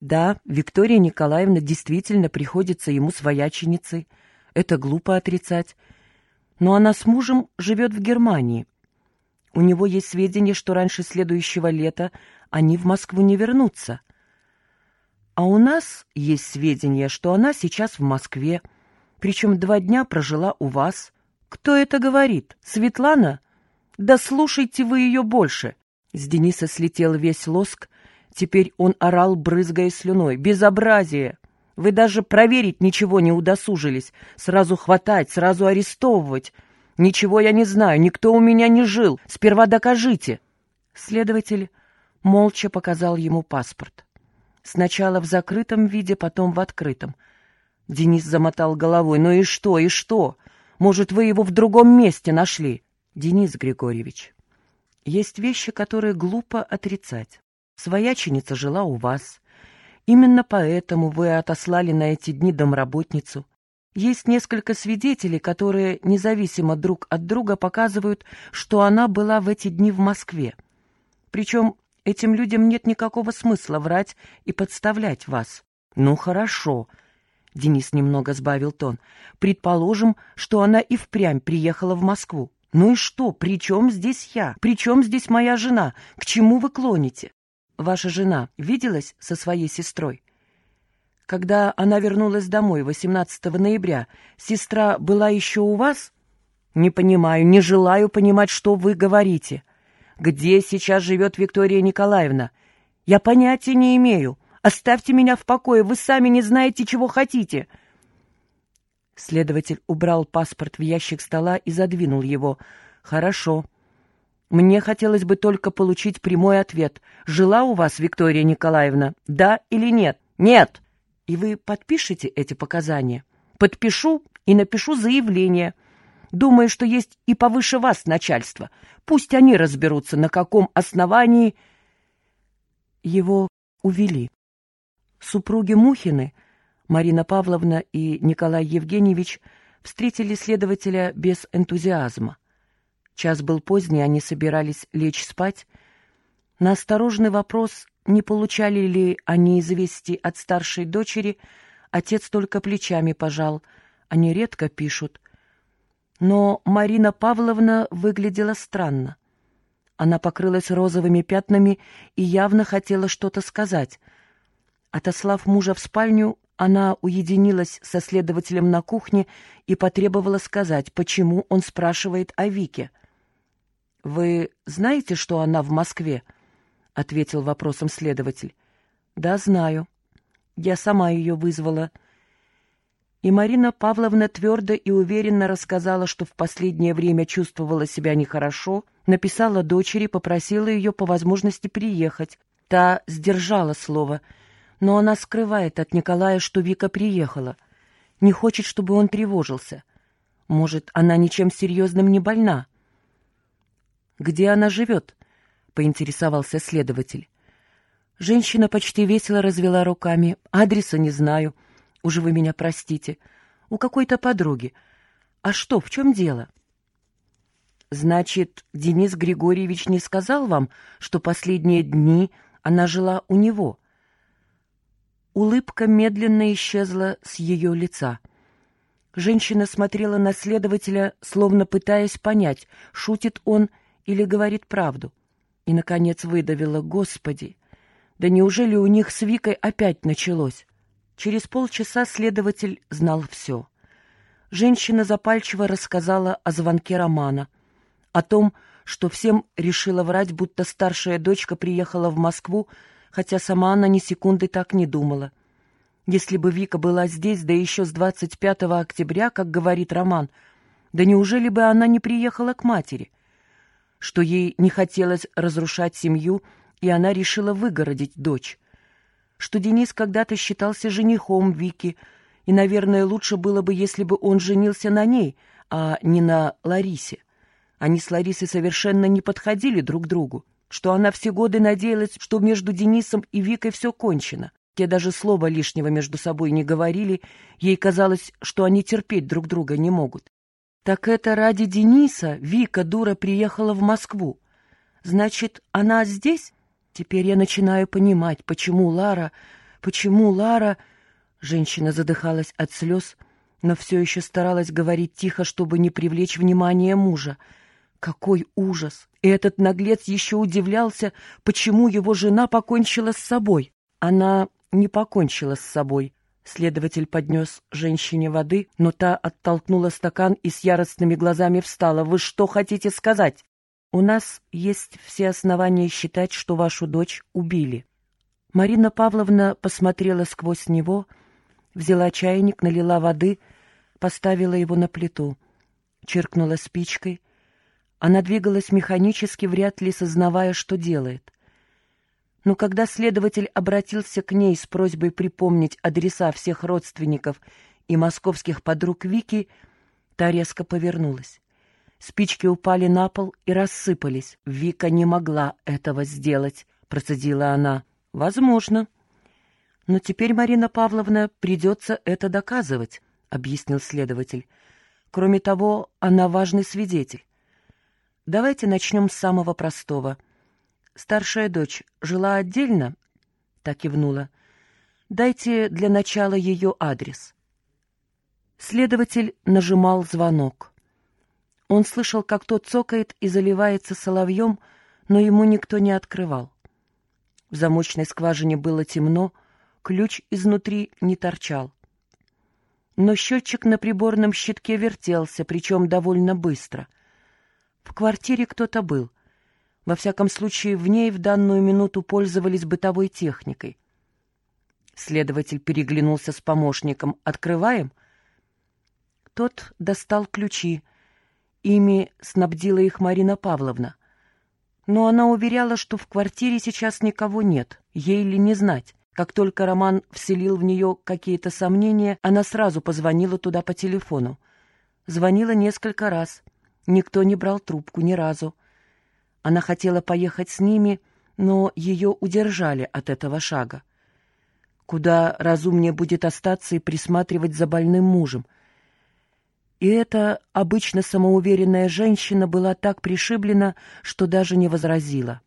Да, Виктория Николаевна действительно приходится ему свояченицей. Это глупо отрицать. Но она с мужем живет в Германии. У него есть сведения, что раньше следующего лета они в Москву не вернутся. А у нас есть сведения, что она сейчас в Москве, причем два дня прожила у вас. Кто это говорит? Светлана? Да слушайте вы ее больше. С Дениса слетел весь лоск, теперь он орал, брызгая слюной. Безобразие! Вы даже проверить ничего не удосужились. Сразу хватать, сразу арестовывать. Ничего я не знаю, никто у меня не жил. Сперва докажите. Следователь молча показал ему паспорт. Сначала в закрытом виде, потом в открытом. Денис замотал головой. «Ну и что, и что? Может, вы его в другом месте нашли?» «Денис Григорьевич, есть вещи, которые глупо отрицать. Свояченица жила у вас. Именно поэтому вы отослали на эти дни домработницу. Есть несколько свидетелей, которые независимо друг от друга показывают, что она была в эти дни в Москве. Причем Этим людям нет никакого смысла врать и подставлять вас. Ну, хорошо. Денис немного сбавил тон. Предположим, что она и впрямь приехала в Москву. Ну и что? При чем здесь я? При чем здесь моя жена? К чему вы клоните? Ваша жена виделась со своей сестрой? Когда она вернулась домой 18 ноября, сестра была еще у вас? Не понимаю, не желаю понимать, что вы говорите. Где сейчас живет Виктория Николаевна? Я понятия не имею. Оставьте меня в покое, вы сами не знаете, чего хотите. Следователь убрал паспорт в ящик стола и задвинул его. Хорошо. Мне хотелось бы только получить прямой ответ. Жила у вас Виктория Николаевна? Да или нет? Нет. И вы подпишете эти показания? Подпишу и напишу заявление. Думаю, что есть и повыше вас начальство. Пусть они разберутся, на каком основании его увели. Супруги Мухины, Марина Павловна и Николай Евгеньевич, встретили следователя без энтузиазма. Час был поздний, они собирались лечь спать. На осторожный вопрос, не получали ли они известий от старшей дочери, отец только плечами пожал. Они редко пишут — но Марина Павловна выглядела странно. Она покрылась розовыми пятнами и явно хотела что-то сказать. Отослав мужа в спальню, она уединилась со следователем на кухне и потребовала сказать, почему он спрашивает о Вике. «Вы знаете, что она в Москве?» — ответил вопросом следователь. «Да, знаю. Я сама ее вызвала». И Марина Павловна твердо и уверенно рассказала, что в последнее время чувствовала себя нехорошо, написала дочери, попросила ее по возможности приехать. Та сдержала слово, но она скрывает от Николая, что Вика приехала. Не хочет, чтобы он тревожился. Может, она ничем серьезным не больна? «Где она живет?» — поинтересовался следователь. Женщина почти весело развела руками. «Адреса не знаю». Уже вы меня простите. У какой-то подруги. А что, в чем дело? Значит, Денис Григорьевич не сказал вам, что последние дни она жила у него? Улыбка медленно исчезла с ее лица. Женщина смотрела на следователя, словно пытаясь понять, шутит он или говорит правду. И, наконец, выдавила «Господи! Да неужели у них с Викой опять началось?» Через полчаса следователь знал все. Женщина запальчиво рассказала о звонке Романа, о том, что всем решила врать, будто старшая дочка приехала в Москву, хотя сама она ни секунды так не думала. Если бы Вика была здесь, да еще с 25 октября, как говорит Роман, да неужели бы она не приехала к матери? Что ей не хотелось разрушать семью, и она решила выгородить дочь что Денис когда-то считался женихом Вики, и, наверное, лучше было бы, если бы он женился на ней, а не на Ларисе. Они с Ларисой совершенно не подходили друг другу, что она все годы надеялась, что между Денисом и Викой все кончено. Те даже слова лишнего между собой не говорили, ей казалось, что они терпеть друг друга не могут. Так это ради Дениса Вика, дура, приехала в Москву. Значит, она здесь? Теперь я начинаю понимать, почему Лара Почему Лара...» Женщина задыхалась от слез, но все еще старалась говорить тихо, чтобы не привлечь внимание мужа. Какой ужас! И этот наглец еще удивлялся, почему его жена покончила с собой. Она не покончила с собой. Следователь поднес женщине воды, но та оттолкнула стакан и с яростными глазами встала. «Вы что хотите сказать?» «У нас есть все основания считать, что вашу дочь убили». Марина Павловна посмотрела сквозь него, взяла чайник, налила воды, поставила его на плиту, черкнула спичкой. Она двигалась механически, вряд ли сознавая, что делает. Но когда следователь обратился к ней с просьбой припомнить адреса всех родственников и московских подруг Вики, та резко повернулась. Спички упали на пол и рассыпались. Вика не могла этого сделать, процедила она. Возможно. Но теперь, Марина Павловна, придется это доказывать, объяснил следователь. Кроме того, она важный свидетель. Давайте начнем с самого простого — Старшая дочь жила отдельно? Так кивнула. Дайте для начала ее адрес. Следователь нажимал звонок. Он слышал, как тот цокает и заливается соловьем, но ему никто не открывал. В замочной скважине было темно, ключ изнутри не торчал. Но счетчик на приборном щитке вертелся, причем довольно быстро. В квартире кто-то был — во всяком случае, в ней в данную минуту пользовались бытовой техникой. Следователь переглянулся с помощником. «Открываем?» Тот достал ключи. Ими снабдила их Марина Павловна. Но она уверяла, что в квартире сейчас никого нет, ей ли не знать. Как только Роман вселил в нее какие-то сомнения, она сразу позвонила туда по телефону. Звонила несколько раз. Никто не брал трубку ни разу. Она хотела поехать с ними, но ее удержали от этого шага. Куда разумнее будет остаться и присматривать за больным мужем. И эта обычно самоуверенная женщина была так пришиблена, что даже не возразила.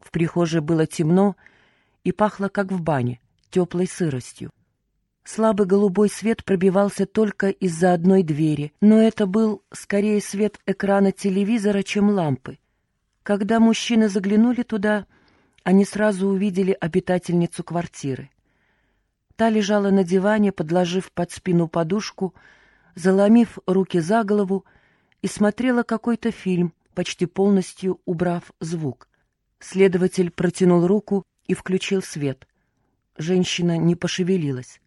В прихожей было темно и пахло, как в бане, теплой сыростью. Слабый голубой свет пробивался только из-за одной двери, но это был скорее свет экрана телевизора, чем лампы. Когда мужчины заглянули туда, они сразу увидели обитательницу квартиры. Та лежала на диване, подложив под спину подушку, заломив руки за голову и смотрела какой-то фильм, почти полностью убрав звук. Следователь протянул руку и включил свет. Женщина не пошевелилась.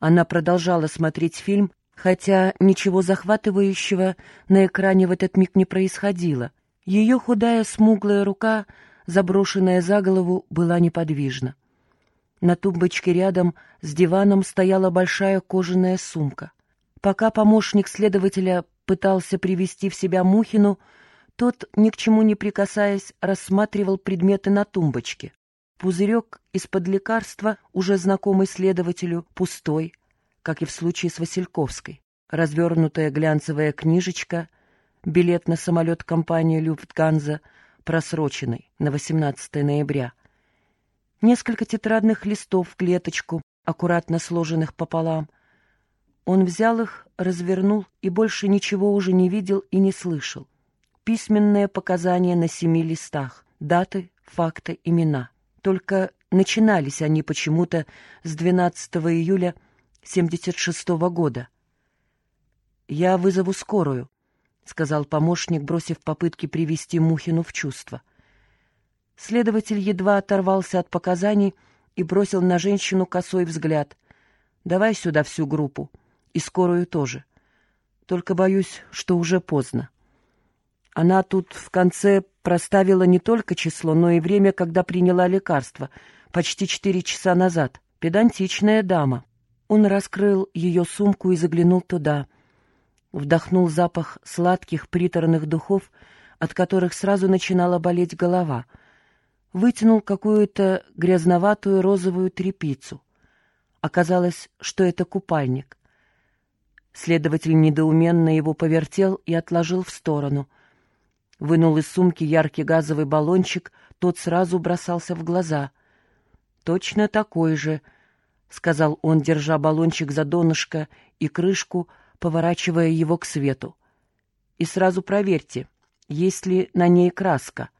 Она продолжала смотреть фильм, хотя ничего захватывающего на экране в этот миг не происходило — ее худая смуглая рука, заброшенная за голову, была неподвижна. На тумбочке рядом с диваном стояла большая кожаная сумка. Пока помощник следователя пытался привести в себя Мухину, тот, ни к чему не прикасаясь, рассматривал предметы на тумбочке. Пузырек из-под лекарства, уже знакомый следователю, пустой, как и в случае с Васильковской. Развернутая глянцевая книжечка — билет на самолет компании «Люфтганза» просроченный на 18 ноября. Несколько тетрадных листов в клеточку, аккуратно сложенных пополам. Он взял их, развернул и больше ничего уже не видел и не слышал. Письменные показания на семи листах, даты, факты, имена. Только начинались они почему-то с 12 июля 76 -го года. «Я вызову скорую», — сказал помощник, бросив попытки привести Мухину в чувство. Следователь едва оторвался от показаний и бросил на женщину косой взгляд. «Давай сюда всю группу. И скорую тоже. Только боюсь, что уже поздно». Она тут в конце проставила не только число, но и время, когда приняла лекарство. Почти четыре часа назад. Педантичная дама. Он раскрыл ее сумку и заглянул туда — вдохнул запах сладких приторных духов, от которых сразу начинала болеть голова, вытянул какую-то грязноватую розовую тряпицу. Оказалось, что это купальник. Следователь недоуменно его повертел и отложил в сторону. Вынул из сумки яркий газовый баллончик, тот сразу бросался в глаза. Точно такой же, сказал он, держа баллончик за донышко и крышку, поворачивая его к свету. «И сразу проверьте, есть ли на ней краска.